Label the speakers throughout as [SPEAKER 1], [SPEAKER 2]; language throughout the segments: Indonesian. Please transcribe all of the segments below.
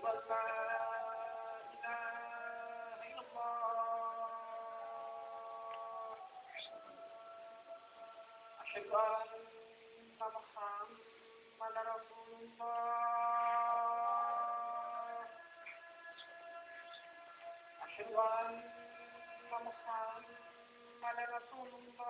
[SPEAKER 1] أشهد أن لا إله إلا الله رسول الله أشهد أن رسول الله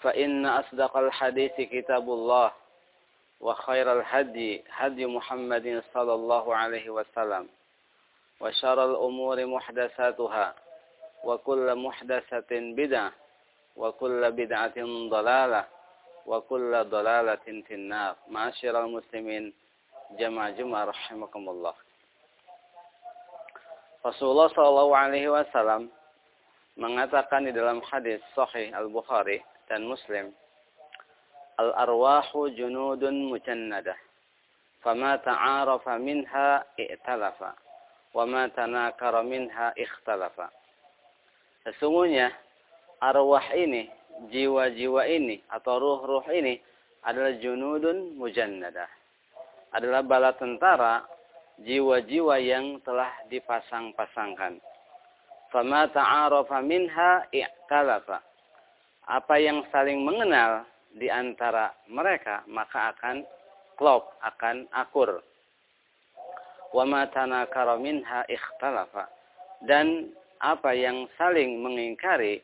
[SPEAKER 2] فإن أصدق الحديث كتاب الله وخير الهدي هدي محمد صلى الله عليه وسلم وشر الأمور محدثاتها وكل محدثة بدعة وكل بدعة ضلالة وكل ضلالة في النار معاشر المسلمين جمع جمع رحمكم الله Rasulullah Shallallahu Alaihi Wasallam mengatakan di dalam hadis Sahih Al Bukhari dan Muslim, al arwahu junudun mujannadah, fama ta'arafa minha i'talafa, wa ma tanakara minha ikhtalafa. Sesungguhnya arwah ini, jiwa-jiwa ini atau ruh-ruh ini adalah junudun mujannadah. Adalah bala tentara jiwa-jiwa yang telah dipasang-pasangkan. Fama ta'arafa minha i'talafa. Apa yang saling mengenal di antara mereka maka akan klop, akan akur. Tanakara minha. Dan apa yang saling mengingkari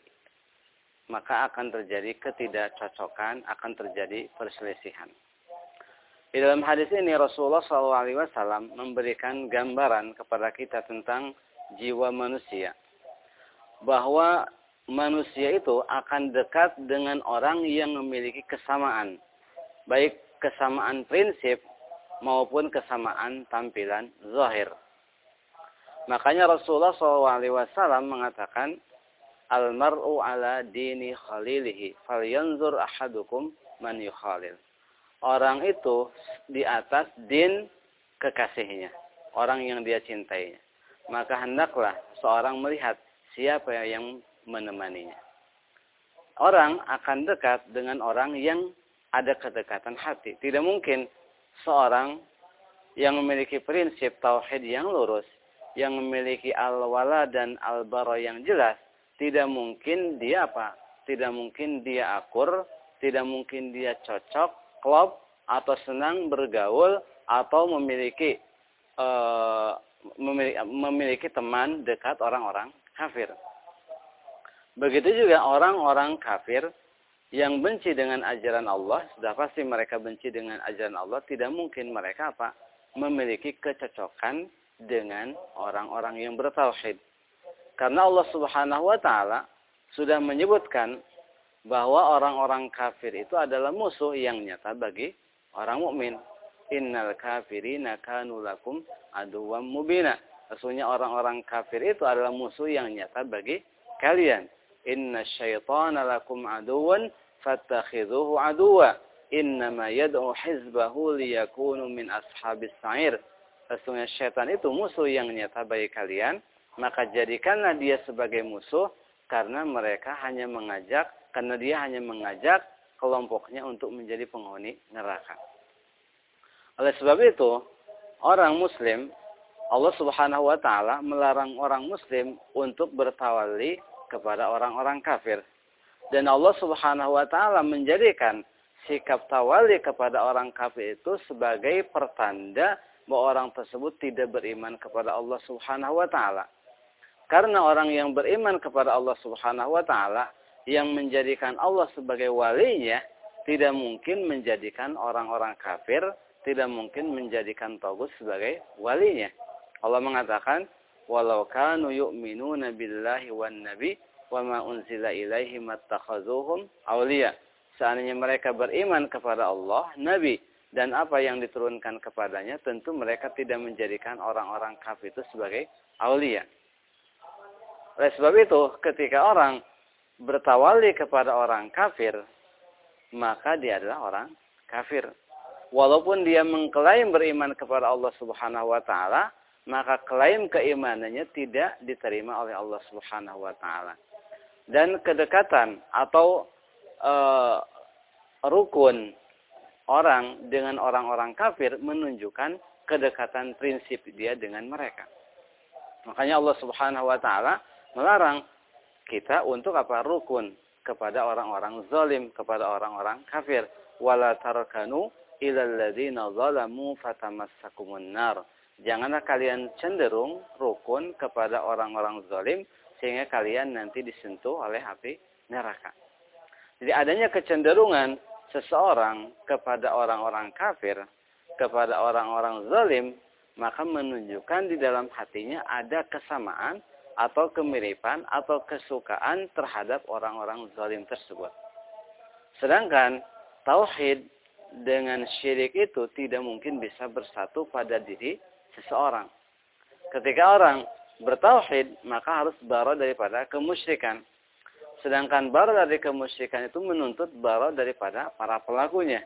[SPEAKER 2] maka akan terjadi ketidakcocokan, akan terjadi perselisihan. Di dalam hadis ini Rasulullah SAW memberikan gambaran kepada kita tentang jiwa manusia. Bahwa manusia itu akan dekat dengan orang yang memiliki kesamaan. Baik kesamaan prinsip maupun kesamaan tampilan zahir. Makanya Rasulullah SAW mengatakan, Al-mar'u ala dini khalilihi, falyanzur ahadukum man yukhalil. Orang itu di atas din kekasihnya, orang yang dia cintainya. Maka hendaklah seorang melihat siapa yang menemaninya. Orang akan dekat dengan orang yang ada kedekatan hati. Tidak mungkin seorang yang memiliki prinsip tauhid yang lurus, yang memiliki al-wala dan al-bara yang jelas, tidak mungkin dia apa? Tidak mungkin dia akur, tidak mungkin dia cocok, klop, atau senang bergaul, atau memiliki uh, memiliki, memiliki teman dekat orang-orang kafir. Begitu juga orang-orang kafir yang benci dengan ajaran Allah, sudah pasti mereka benci dengan ajaran Allah, tidak mungkin mereka apa? Memiliki kecocokan dengan orang-orang yang bertauhid. Karena Allah Subhanahu wa taala sudah menyebutkan bahwa orang-orang kafir itu adalah musuh yang nyata bagi orang mukmin. Innal kafirina kanu lakum mubina. Sesungguhnya orang-orang kafir itu adalah musuh yang nyata bagi kalian. Inna syaitana lakum aduwan fattakhidhuhu aduwa. Innama yad'u hizbahu liyakunu min ashabis sa'ir. Sesungguhnya syaitan itu musuh yang nyata bagi kalian. Maka jadikanlah dia sebagai musuh karena mereka hanya mengajak, karena dia hanya mengajak kelompoknya untuk menjadi penghuni neraka. Oleh sebab itu, orang muslim, Allah subhanahu wa ta'ala melarang orang muslim untuk bertawali kepada orang-orang kafir. Dan Allah Subhanahu wa taala menjadikan sikap tawali kepada orang kafir itu sebagai pertanda bahwa orang tersebut tidak beriman kepada Allah Subhanahu wa taala. Karena orang yang beriman kepada Allah Subhanahu wa taala yang menjadikan Allah sebagai walinya tidak mungkin menjadikan orang-orang kafir, tidak mungkin menjadikan togut sebagai walinya. Allah mengatakan, "Walau kanu yu'minuna billahi wan nabi wa ma unzila ilaihi mattakhazuhum awliya. Seandainya mereka beriman kepada Allah, Nabi, dan apa yang diturunkan kepadanya, tentu mereka tidak menjadikan orang-orang kafir itu sebagai awliya. Oleh sebab itu, ketika orang bertawali kepada orang kafir, maka dia adalah orang kafir. Walaupun dia mengklaim beriman kepada Allah Subhanahu wa taala, maka klaim keimanannya tidak diterima oleh Allah Subhanahu wa taala dan kedekatan atau e, rukun orang dengan orang-orang kafir menunjukkan kedekatan prinsip dia dengan mereka. Makanya Allah Subhanahu wa taala melarang kita untuk apa? rukun kepada orang-orang zalim, kepada orang-orang kafir. Wala tarkanu ilal ladzina zalamu fatamassakumun nar. Janganlah kalian cenderung rukun kepada orang-orang zalim sehingga kalian nanti disentuh oleh api neraka. Jadi adanya kecenderungan seseorang kepada orang-orang kafir, kepada orang-orang zalim, maka menunjukkan di dalam hatinya ada kesamaan atau kemiripan atau kesukaan terhadap orang-orang zalim tersebut. Sedangkan tauhid dengan syirik itu tidak mungkin bisa bersatu pada diri seseorang. Ketika orang bertauhid, maka harus bara daripada kemusyrikan. Sedangkan bara dari kemusyrikan itu menuntut bara daripada para pelakunya.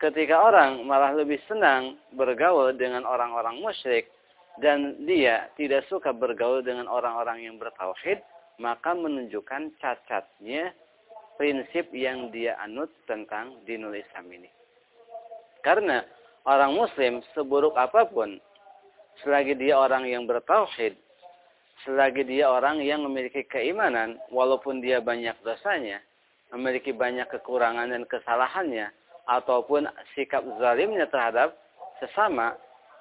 [SPEAKER 2] Ketika orang malah lebih senang bergaul dengan orang-orang musyrik dan dia tidak suka bergaul dengan orang-orang yang bertauhid, maka menunjukkan cacatnya prinsip yang dia anut tentang dinul Islam ini. Karena orang muslim seburuk apa pun, selagi dia orang yang bertauhid, selagi dia orang yang memiliki keimanan, walaupun dia banyak dosanya, memiliki banyak kekurangan dan kesalahannya, ataupun sikap zalimnya terhadap sesama,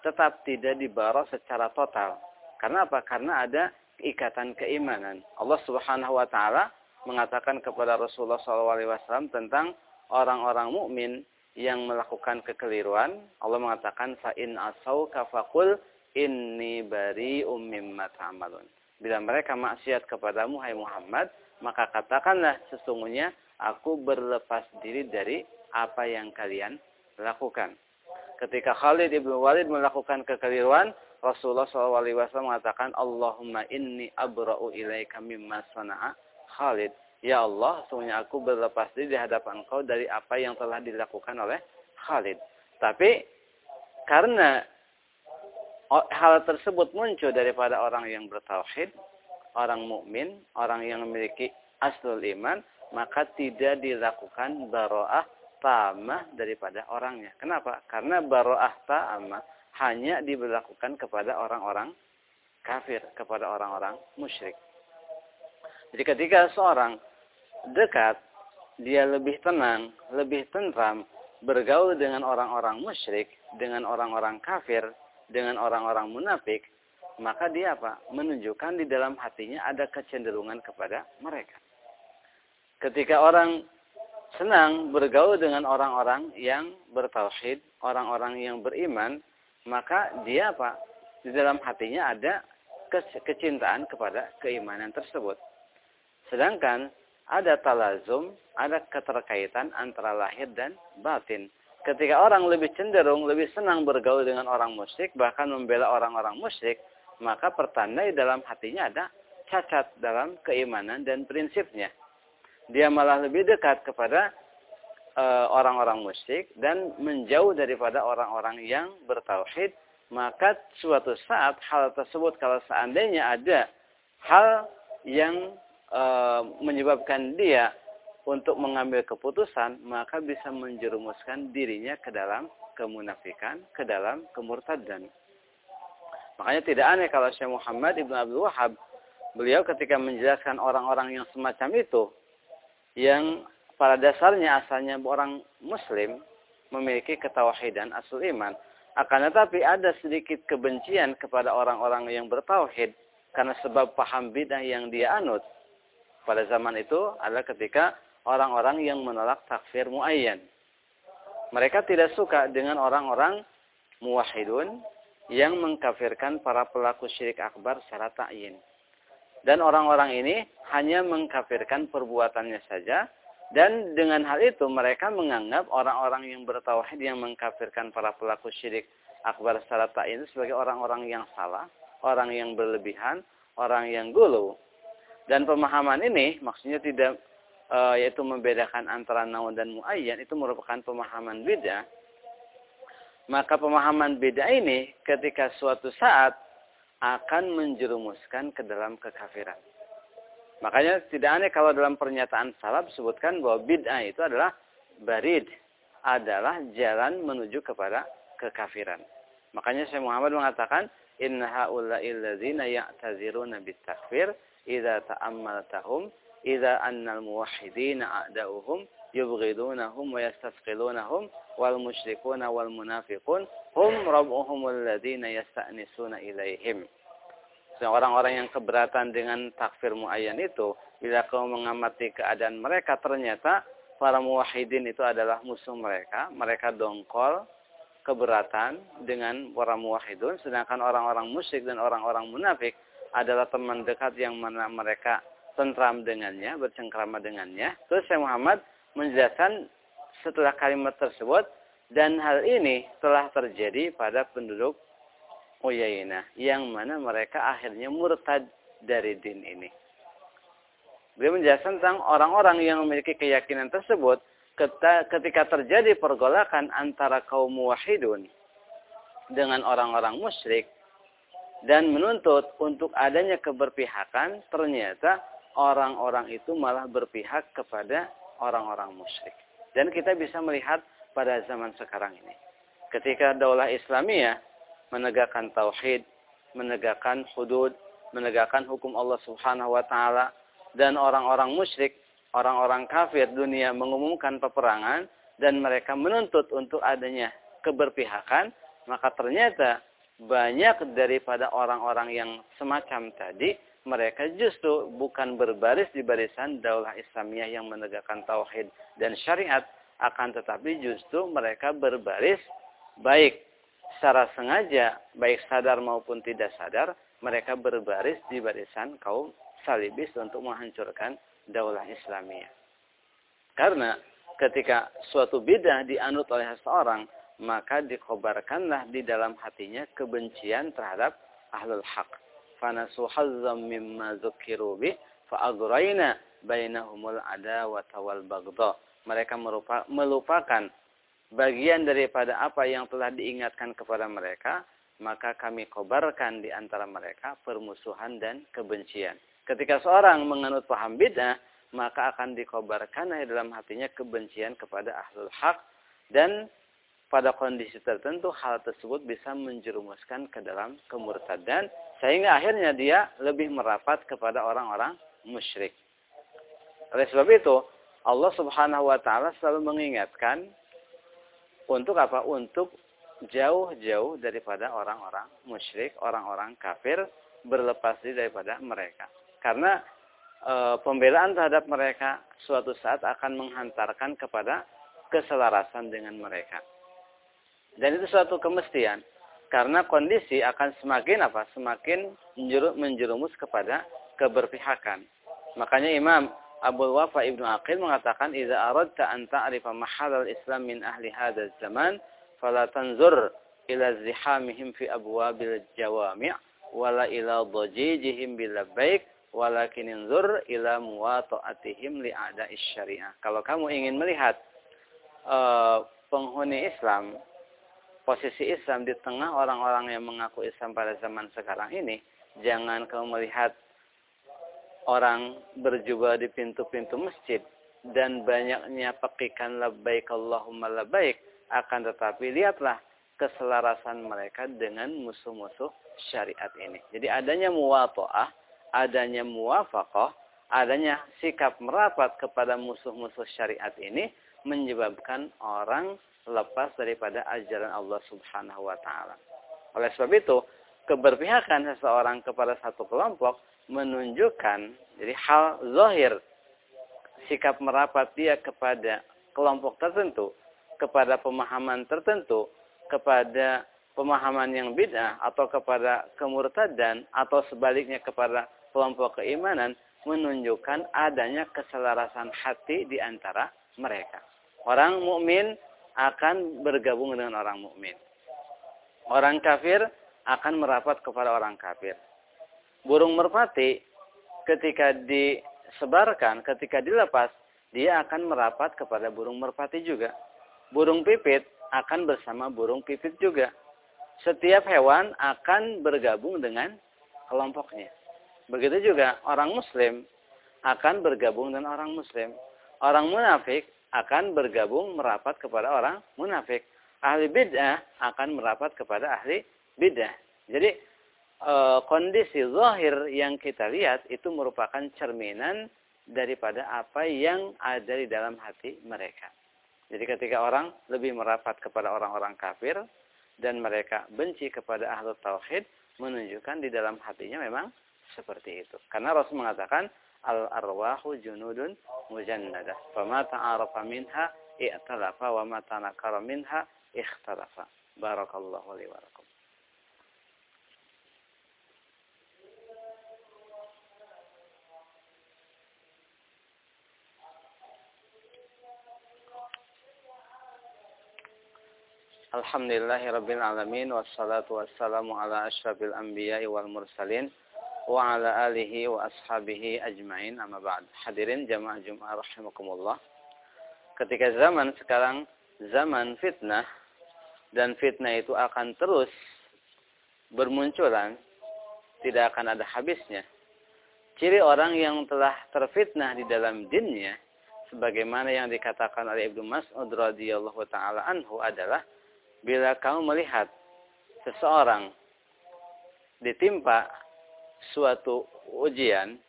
[SPEAKER 2] tetap tidak dibawa secara total. Karena apa? Karena ada ikatan keimanan. Allah Subhanahu wa taala mengatakan kepada Rasulullah SAW tentang orang-orang mukmin yang melakukan kekeliruan. Allah mengatakan fa in asau kafakul inni bari mimma ta'malun. Bila mereka maksiat kepadamu hai Muhammad, maka katakanlah sesungguhnya aku berlepas diri dari apa yang kalian lakukan. Ketika Khalid ibn Walid melakukan kekeliruan, Rasulullah SAW mengatakan, Allahumma inni abra'u ilaika mimma sana'a Khalid. Ya Allah, sesungguhnya aku berlepas diri di hadapan kau dari apa yang telah dilakukan oleh Khalid. Tapi, karena hal tersebut muncul daripada orang yang bertauhid, orang mukmin, orang yang memiliki aslul iman, maka tidak dilakukan baroah tamah daripada orangnya. Kenapa? Karena baroah tamah hanya diberlakukan kepada orang-orang kafir, kepada orang-orang musyrik. Jadi ketika seorang dekat, dia lebih tenang, lebih tentram, bergaul dengan orang-orang musyrik, dengan orang-orang kafir, dengan orang-orang munafik, maka dia apa? Menunjukkan di dalam hatinya ada kecenderungan kepada mereka. Ketika orang senang bergaul dengan orang-orang yang bertauhid, orang-orang yang beriman, maka dia apa? Di dalam hatinya ada kecintaan kepada keimanan tersebut. Sedangkan ada talazum, ada keterkaitan antara lahir dan batin. Ketika orang lebih cenderung, lebih senang bergaul dengan orang musyrik, bahkan membela orang-orang musyrik, maka pertanda di dalam hatinya ada cacat dalam keimanan dan prinsipnya. Dia malah lebih dekat kepada eh, orang-orang musyrik dan menjauh daripada orang-orang yang bertauhid, maka suatu saat hal tersebut kalau seandainya ada hal yang uh, menyebabkan dia untuk mengambil keputusan, maka bisa menjerumuskan dirinya ke dalam kemunafikan, ke dalam kemurtadan. Makanya tidak aneh kalau Syekh Muhammad Ibn Abdul Wahab, beliau ketika menjelaskan orang-orang yang semacam itu, yang pada dasarnya asalnya orang muslim, memiliki ketawahidan asal iman. Akan tetapi ada sedikit kebencian kepada orang-orang yang bertauhid, karena sebab paham bidah yang dia anut. Pada zaman itu adalah ketika orang-orang yang menolak takfir muayyan. Mereka tidak suka dengan orang-orang muwahidun yang mengkafirkan para pelaku syirik akbar secara ta'yin. Dan orang-orang ini hanya mengkafirkan perbuatannya saja. Dan dengan hal itu mereka menganggap orang-orang yang bertauhid yang mengkafirkan para pelaku syirik akbar secara ta'yin sebagai orang-orang yang salah, orang yang berlebihan, orang yang gulu. Dan pemahaman ini maksudnya tidak e, yaitu membedakan antara naun dan muayyan itu merupakan pemahaman beda maka pemahaman beda ini ketika suatu saat akan menjerumuskan ke dalam kekafiran. Makanya tidak aneh kalau dalam pernyataan salaf sebutkan bahwa bid'ah itu adalah barid, adalah jalan menuju kepada kekafiran. Makanya Syekh Muhammad mengatakan, Inna ha'ula'il ladzina ya'taziruna bitakfir, idza ta'ammaltahum, idza annal muwahhidina a'da'uhum, yubghidunahum wa yastasqilunahum wal musyrikuna wal munafiqun hum rabbuhum alladziina yasta'nisuna. Orang-orang yang keberatan dengan takfir muayyan itu, bila kau mengamati keadaan mereka, ternyata para muwahhidin itu adalah musuh mereka. Mereka dongkol, keberatan dengan para muwahhidun, sedangkan orang-orang musyrik dan orang-orang munafik adalah teman dekat yang mana mereka tentram dengannya, bercengkrama dengannya. Terus saya Muhammad menjelaskan setelah kalimat tersebut dan hal ini telah terjadi pada penduduk Uyainah yang mana mereka akhirnya murtad dari din ini. Beliau menjelaskan tentang orang-orang yang memiliki keyakinan tersebut ketika terjadi pergolakan antara kaum muwahidun dengan orang-orang musyrik dan menuntut untuk adanya keberpihakan, ternyata orang-orang itu malah berpihak kepada orang-orang musyrik. Dan kita bisa melihat pada zaman sekarang ini. Ketika daulah Islamiyah menegakkan tauhid, menegakkan hudud, menegakkan hukum Allah Subhanahu wa taala dan orang-orang musyrik, orang-orang kafir dunia mengumumkan peperangan dan mereka menuntut untuk adanya keberpihakan, maka ternyata banyak daripada orang-orang yang semacam tadi mereka justru bukan berbaris di barisan daulah Islamiyah yang menegakkan tauhid dan syariat, akan tetapi justru mereka berbaris baik secara sengaja, baik sadar maupun tidak sadar, mereka berbaris di barisan kaum salibis untuk menghancurkan daulah Islamiyah. Karena ketika suatu bidah dianut oleh seseorang, maka dikobarkanlah di dalam hatinya kebencian terhadap ahlul haq. Fanasu hazzam mimma zukiru bih fa'agrayna bainahumul adawata wal bagdha. Mereka melupakan bagian daripada apa yang telah diingatkan kepada mereka, maka kami kobarkan di antara mereka permusuhan dan kebencian. Ketika seorang menganut paham bid'ah, maka akan dikobarkan di dalam hatinya kebencian kepada ahlul haq dan pada kondisi tertentu hal tersebut bisa menjerumuskan ke dalam kemurtadan sehingga akhirnya dia lebih merapat kepada orang-orang musyrik. Oleh sebab itu, Allah Subhanahu wa taala selalu mengingatkan untuk apa? Untuk jauh-jauh daripada orang-orang musyrik, orang-orang kafir, berlepas diri daripada mereka. Karena e, pembelaan terhadap mereka suatu saat akan menghantarkan kepada keselarasan dengan mereka. Dan itu suatu kemestian. Karena kondisi akan semakin apa? Semakin menjerumus kepada keberpihakan. Makanya Imam Abu Wafa Ibnu Aqil mengatakan idza aradta an ta'rifa mahal al-Islam min ahli hadzal zaman fala tanzur ila zihamihim fi abwabil jawami' wala ila dhajijihim bil labbaik walakin inzur ila muwata'atihim li syariah. Kalau kamu ingin melihat uh, penghuni Islam, posisi Islam di tengah orang-orang yang mengaku Islam pada zaman sekarang ini, jangan kamu melihat orang berjubah di pintu-pintu masjid dan banyaknya pekikan labbaik Allahumma labbaik akan tetapi lihatlah keselarasan mereka dengan musuh-musuh syariat ini. Jadi adanya muwatoah, adanya muwafaqah, adanya sikap merapat kepada musuh-musuh syariat ini menyebabkan orang lepas daripada ajaran Allah Subhanahu wa taala. Oleh sebab itu, keberpihakan seseorang kepada satu kelompok menunjukkan jadi hal zahir sikap merapat dia kepada kelompok tertentu, kepada pemahaman tertentu, kepada pemahaman yang bid'ah atau kepada kemurtadan atau sebaliknya kepada kelompok keimanan menunjukkan adanya keselarasan hati di antara mereka. Orang mukmin akan bergabung dengan orang mukmin. Orang kafir akan merapat kepada orang kafir burung merpati ketika disebarkan, ketika dilepas, dia akan merapat kepada burung merpati juga. Burung pipit akan bersama burung pipit juga. Setiap hewan akan bergabung dengan kelompoknya. Begitu juga orang muslim akan bergabung dengan orang muslim. Orang munafik akan bergabung merapat kepada orang munafik. Ahli bid'ah akan merapat kepada ahli bid'ah. Jadi e, kondisi zahir yang kita lihat itu merupakan cerminan daripada apa yang ada di dalam hati mereka. Jadi ketika orang lebih merapat kepada orang-orang kafir dan mereka benci kepada ahlu tauhid menunjukkan di dalam hatinya memang seperti itu. Karena Rasul mengatakan al arwahu junudun mujannadah. Fama ta'arafa minha i'talafa wa ma tanakara minha ikhtalafa. Barakallahu li wa lakum. Alhamdulillahi Rabbil Alamin Wassalatu wassalamu ala ashrafil anbiya wal mursalin Wa ala alihi wa ashabihi ajmain. Amma ba'd. Hadirin jamaah jum'ah rahimakumullah. Ketika zaman sekarang Zaman fitnah Dan fitnah itu akan terus Bermunculan Tidak akan ada habisnya. Ciri orang yang telah terfitnah di dalam dinnya sebagaimana yang dikatakan oleh Ibnu Mas'ud radhiyallahu taala anhu adalah bila kamu melihat seseorang ditimpa suatu ujian,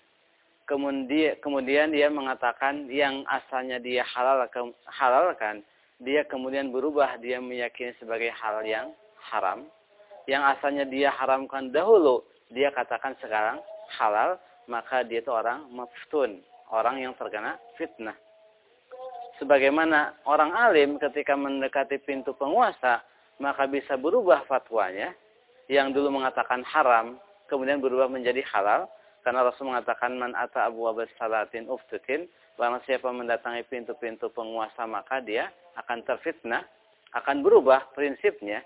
[SPEAKER 2] kemudian kemudian dia mengatakan yang asalnya dia halalkan, halalkan, dia kemudian berubah dia meyakini sebagai hal yang haram, yang asalnya dia haramkan dahulu, dia katakan sekarang halal, maka dia itu orang maftun, orang yang terkena fitnah. Sebagaimana orang alim ketika mendekati pintu penguasa maka bisa berubah fatwanya. Yang dulu mengatakan haram kemudian berubah menjadi halal Karena Rasul mengatakan man ata abu salatin uftutin, barang siapa mendatangi pintu-pintu penguasa maka dia akan terfitnah, akan berubah prinsipnya.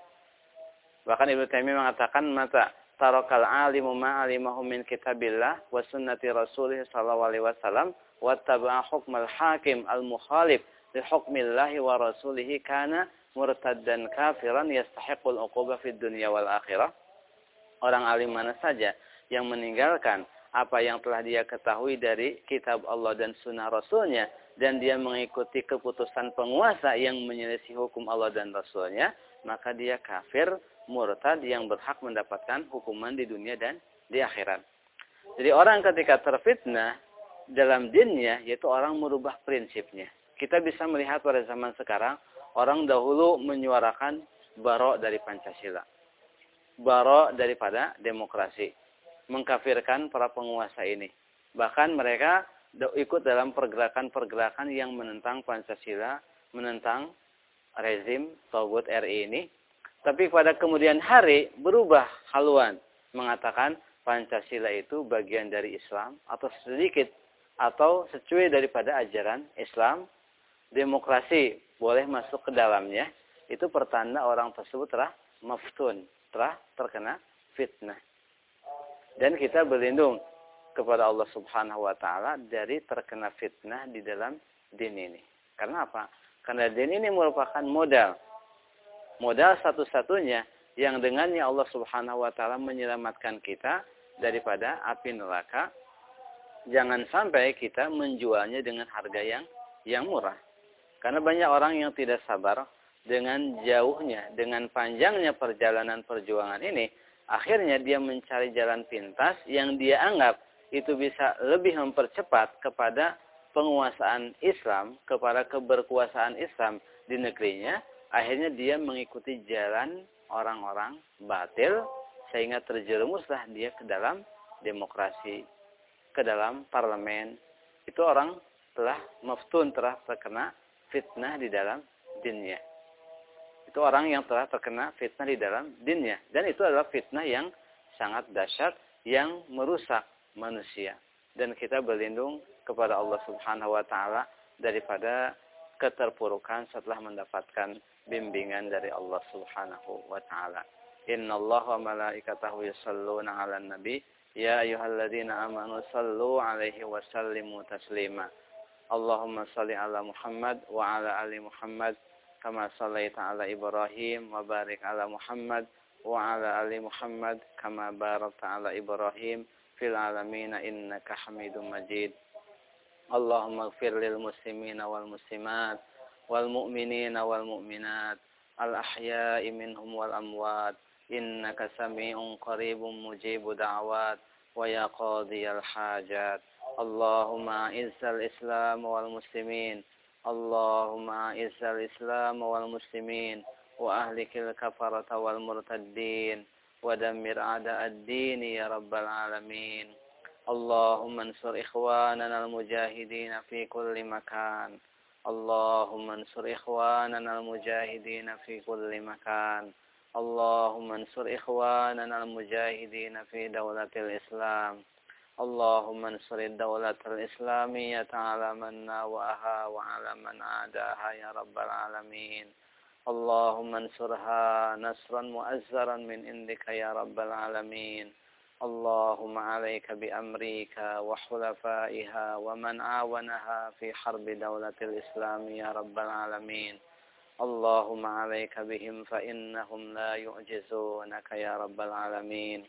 [SPEAKER 2] Bahkan Ibnu Taimiyah mengatakan mata tarakal alimu ma'alimahu min kitabillah wa sunnati rasulih sallallahu alaihi wasallam wa taba'a hukmal hakim al-mukhalif li hukmillahi wa rasulihi kana murtaddan kafiran yastahiqul uquba fid dunya wal akhirah. Orang alim mana saja yang meninggalkan apa yang telah dia ketahui dari kitab Allah dan sunnah Rasulnya dan dia mengikuti keputusan penguasa yang menyelisih hukum Allah dan Rasulnya maka dia kafir murtad yang berhak mendapatkan hukuman di dunia dan di akhirat. Jadi orang ketika terfitnah dalam dinnya yaitu orang merubah prinsipnya. Kita bisa melihat pada zaman sekarang orang dahulu menyuarakan barok dari Pancasila. Barok daripada demokrasi mengkafirkan para penguasa ini. Bahkan mereka ikut dalam pergerakan-pergerakan yang menentang Pancasila, menentang rezim Togut RI ini. Tapi pada kemudian hari berubah haluan mengatakan Pancasila itu bagian dari Islam atau sedikit atau secuil daripada ajaran Islam. Demokrasi boleh masuk ke dalamnya. Itu pertanda orang tersebut telah maftun, telah terkena fitnah. Dan kita berlindung kepada Allah Subhanahu wa taala dari terkena fitnah di dalam din ini. Karena apa? Karena din ini merupakan modal. Modal satu-satunya yang dengannya Allah Subhanahu wa taala menyelamatkan kita daripada api neraka. Jangan sampai kita menjualnya dengan harga yang yang murah. Karena banyak orang yang tidak sabar dengan jauhnya, dengan panjangnya perjalanan perjuangan ini, akhirnya dia mencari jalan pintas yang dia anggap itu bisa lebih mempercepat kepada penguasaan Islam, kepada keberkuasaan Islam di negerinya, akhirnya dia mengikuti jalan orang-orang batil sehingga terjerumuslah dia ke dalam demokrasi, ke dalam parlemen. Itu orang telah maftun, telah terkena fitnah di dalam dinnya itu orang yang telah terkena fitnah di dalam dinnya. Dan itu adalah fitnah yang sangat dahsyat yang merusak manusia. Dan kita berlindung kepada Allah Subhanahu wa taala daripada keterpurukan setelah mendapatkan bimbingan dari Allah Subhanahu wa taala. Allah wa malaikatahu yusalluna 'alan nabi ya ayyuhalladzina amanu sallu 'alaihi wa sallimu taslima. Allahumma salli ala Muhammad wa ala ali Muhammad kama sallaita ala Ibrahim wa barik ala Muhammad wa ala ali Muhammad kama barakta ala Ibrahim fil alamin innaka Hamidum Majid. Allahumma ighfir lil muslimina wal muslimat wal mu'minina wal mu'minat al ahya'i minhum wal amwat innaka sami'un qaribun mujibu da'wat wa ya qadiyal hajat. Allahumma izzal islam wal muslimin اللهم أعز الإسلام والمسلمين وأهلك الكفرة والمرتدين ودمر أعداء الدين يا رب العالمين اللهم انصر إخواننا المجاهدين في كل مكان اللهم انصر إخواننا المجاهدين في كل مكان اللهم انصر إخواننا المجاهدين في دولة الإسلام اللهم انصر الدولة الإسلامية على من ناوأها وعلى من عاداها يا رب العالمين. اللهم انصرها نصرا مؤزرا من عندك يا رب العالمين. اللهم عليك بأمريكا وحلفائها ومن عاونها في حرب دولة الإسلام يا رب العالمين. اللهم عليك بهم فإنهم لا يعجزونك يا رب العالمين.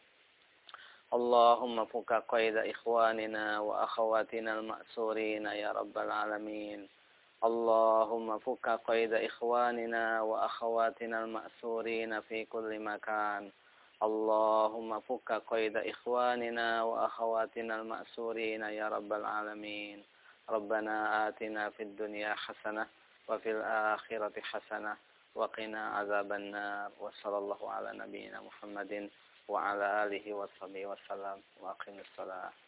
[SPEAKER 2] اللهم فك قيد إخواننا وأخواتنا المأسورين يا رب العالمين. اللهم فك قيد إخواننا وأخواتنا المأسورين في كل مكان. اللهم فك قيد إخواننا وأخواتنا المأسورين يا رب العالمين. ربنا آتنا في الدنيا حسنة وفي الآخرة حسنة وقنا عذاب النار. وصلى الله على نبينا محمد wa ala alihi wa sallam wa salat.